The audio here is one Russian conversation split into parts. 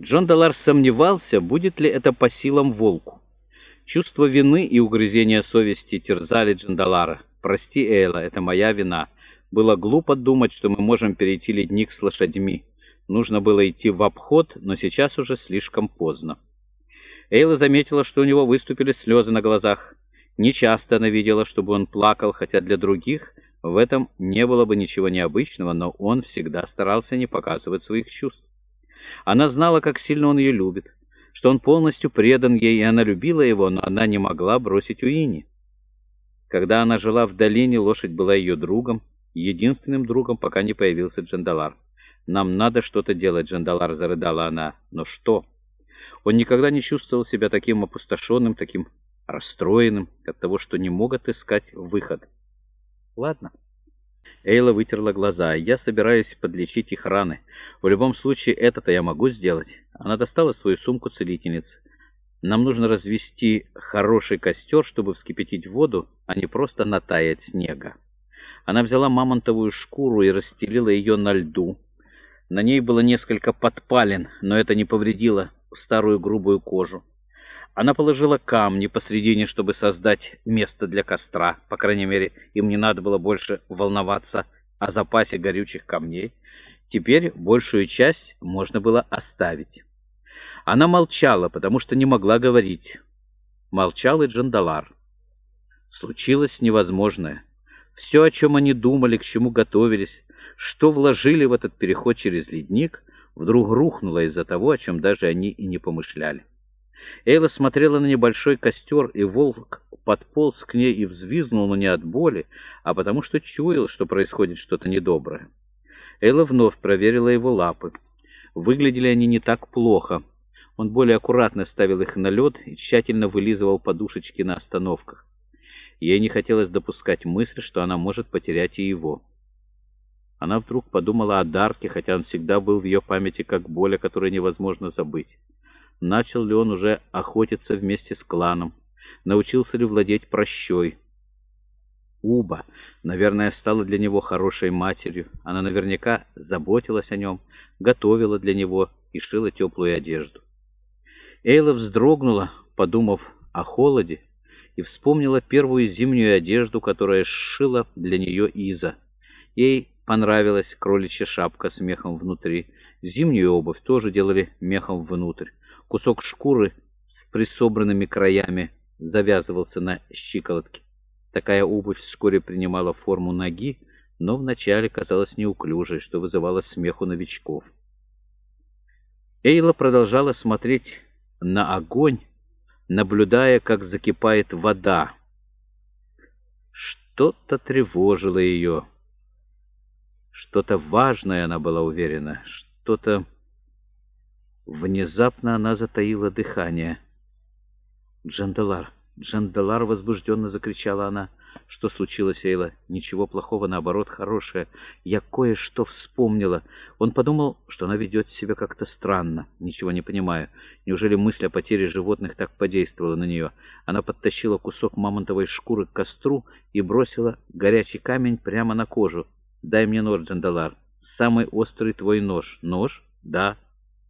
Джон Далар сомневался, будет ли это по силам волку. Чувство вины и угрызения совести терзали Джандалара. «Прости, Эйла, это моя вина. Было глупо думать, что мы можем перейти ледник с лошадьми. Нужно было идти в обход, но сейчас уже слишком поздно». Эйла заметила, что у него выступили слезы на глазах. Нечасто она видела, чтобы он плакал, хотя для других в этом не было бы ничего необычного, но он всегда старался не показывать своих чувств. Она знала, как сильно он ее любит, что он полностью предан ей, и она любила его, но она не могла бросить Уини. Когда она жила в долине, лошадь была ее другом, единственным другом, пока не появился Джандалар. «Нам надо что-то делать», — Джандалар зарыдала она. «Но что?» Он никогда не чувствовал себя таким опустошенным, таким расстроенным от того, что не мог отыскать выход. «Ладно». Эйла вытерла глаза. «Я собираюсь подлечить их раны. В любом случае, это-то я могу сделать». Она достала свою сумку целительницы. «Нам нужно развести хороший костер, чтобы вскипятить воду, а не просто натаять снега». Она взяла мамонтовую шкуру и расстелила ее на льду. На ней было несколько подпалин, но это не повредило старую грубую кожу. Она положила камни посредине, чтобы создать место для костра. По крайней мере, им не надо было больше волноваться о запасе горючих камней. Теперь большую часть можно было оставить. Она молчала, потому что не могла говорить. Молчал и Джандалар. Случилось невозможное. Все, о чем они думали, к чему готовились, что вложили в этот переход через ледник, вдруг рухнуло из-за того, о чем даже они и не помышляли. Эйла смотрела на небольшой костер, и волк подполз к ней и взвизгнул, но не от боли, а потому что чуял, что происходит что-то недоброе. Эйла вновь проверила его лапы. Выглядели они не так плохо. Он более аккуратно ставил их на лед и тщательно вылизывал подушечки на остановках. Ей не хотелось допускать мысль, что она может потерять и его. Она вдруг подумала о Дарке, хотя он всегда был в ее памяти как боль, о которой невозможно забыть. Начал ли он уже охотиться вместе с кланом? Научился ли владеть прощой? Уба, наверное, стала для него хорошей матерью. Она наверняка заботилась о нем, готовила для него и шила теплую одежду. Эйла вздрогнула, подумав о холоде, и вспомнила первую зимнюю одежду, которую сшила для нее Иза. Ей понравилась кроличья шапка с мехом внутри. Зимнюю обувь тоже делали мехом внутрь. Кусок шкуры с присобранными краями завязывался на щиколотке. Такая обувь вскоре принимала форму ноги, но вначале казалась неуклюжей, что вызывало смех у новичков. Эйла продолжала смотреть на огонь, наблюдая, как закипает вода. Что-то тревожило ее. Что-то важное, она была уверена, что-то... Внезапно она затаила дыхание. «Джандалар! Джандалар!» — возбужденно закричала она. «Что случилось, Эйла? Ничего плохого, наоборот, хорошее. Я кое-что вспомнила». Он подумал, что она ведет себя как-то странно, ничего не понимая. Неужели мысль о потере животных так подействовала на нее? Она подтащила кусок мамонтовой шкуры к костру и бросила горячий камень прямо на кожу. «Дай мне нож, Джандалар. Самый острый твой нож». «Нож? Да»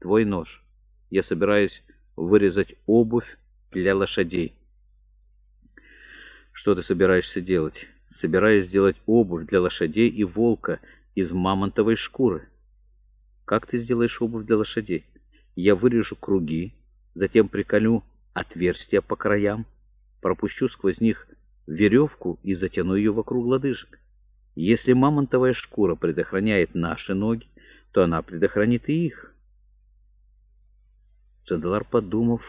твой нож. Я собираюсь вырезать обувь для лошадей. Что ты собираешься делать? Собираюсь сделать обувь для лошадей и волка из мамонтовой шкуры. Как ты сделаешь обувь для лошадей? Я вырежу круги, затем приколю отверстия по краям, пропущу сквозь них веревку и затяну ее вокруг лодыжек. Если мамонтовая шкура предохраняет наши ноги, то она предохранит и их. Сандалар, подумав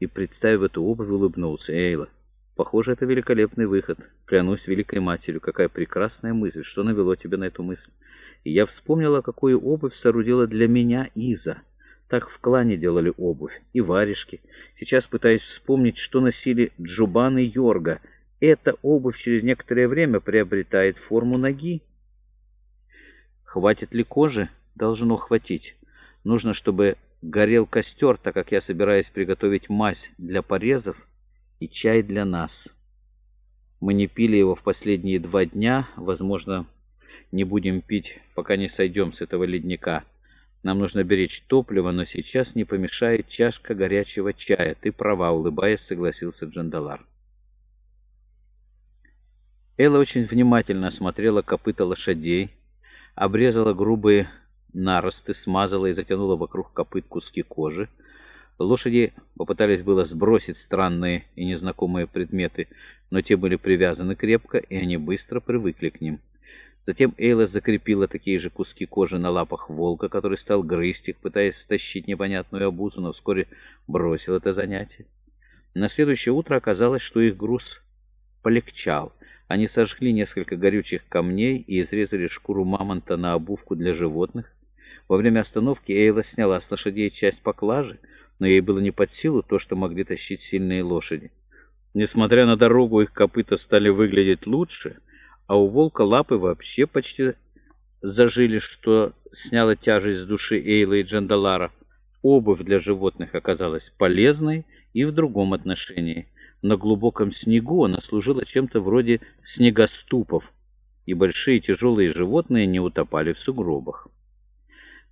и представив эту обувь, улыбнулся. «Эйла, похоже, это великолепный выход. Клянусь великой матерью, какая прекрасная мысль. Что навело тебя на эту мысль?» И я вспомнила, какую обувь соорудила для меня Иза. Так в клане делали обувь и варежки. Сейчас пытаюсь вспомнить, что носили Джубан и Йорга. Эта обувь через некоторое время приобретает форму ноги. Хватит ли кожи? Должно хватить. Нужно, чтобы горел костер, так как я собираюсь приготовить мазь для порезов и чай для нас. Мы не пили его в последние два дня, возможно, не будем пить, пока не сойдем с этого ледника. Нам нужно беречь топливо, но сейчас не помешает чашка горячего чая. Ты права, улыбаясь, согласился Джандалар. Элла очень внимательно осмотрела копыта лошадей, обрезала грубые наросты, смазала и затянула вокруг копыт куски кожи. Лошади попытались было сбросить странные и незнакомые предметы, но те были привязаны крепко, и они быстро привыкли к ним. Затем Эйла закрепила такие же куски кожи на лапах волка, который стал грызть их, пытаясь стащить непонятную обузу, но вскоре бросил это занятие. На следующее утро оказалось, что их груз полегчал. Они сожгли несколько горючих камней и изрезали шкуру мамонта на обувку для животных. Во время остановки Эйла сняла с лошадей часть поклажи, но ей было не под силу то, что могли тащить сильные лошади. Несмотря на дорогу, их копыта стали выглядеть лучше, а у волка лапы вообще почти зажили, что сняло тяжесть с души Эйла и Джандалара. Обувь для животных оказалась полезной и в другом отношении. На глубоком снегу она служила чем-то вроде снегоступов, и большие тяжелые животные не утопали в сугробах.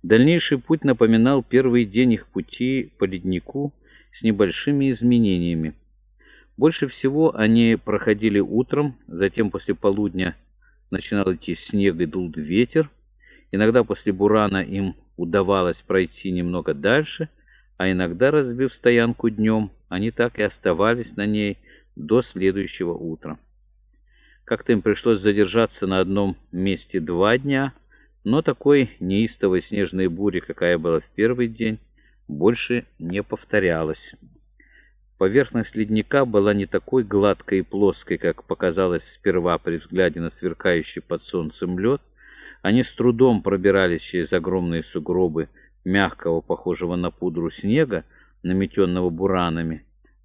Дальнейший путь напоминал первый день их пути по леднику с небольшими изменениями. Больше всего они проходили утром, затем после полудня начинал идти снег и дул ветер. Иногда после бурана им удавалось пройти немного дальше, а иногда, разбив стоянку днем, они так и оставались на ней до следующего утра. Как-то им пришлось задержаться на одном месте два дня — но такой неистовой снежной бури, какая была в первый день, больше не повторялась. Поверхность ледника была не такой гладкой и плоской, как показалось сперва при взгляде на сверкающий под солнцем лед. Они с трудом пробирались через огромные сугробы мягкого, похожего на пудру снега, наметенного буранами,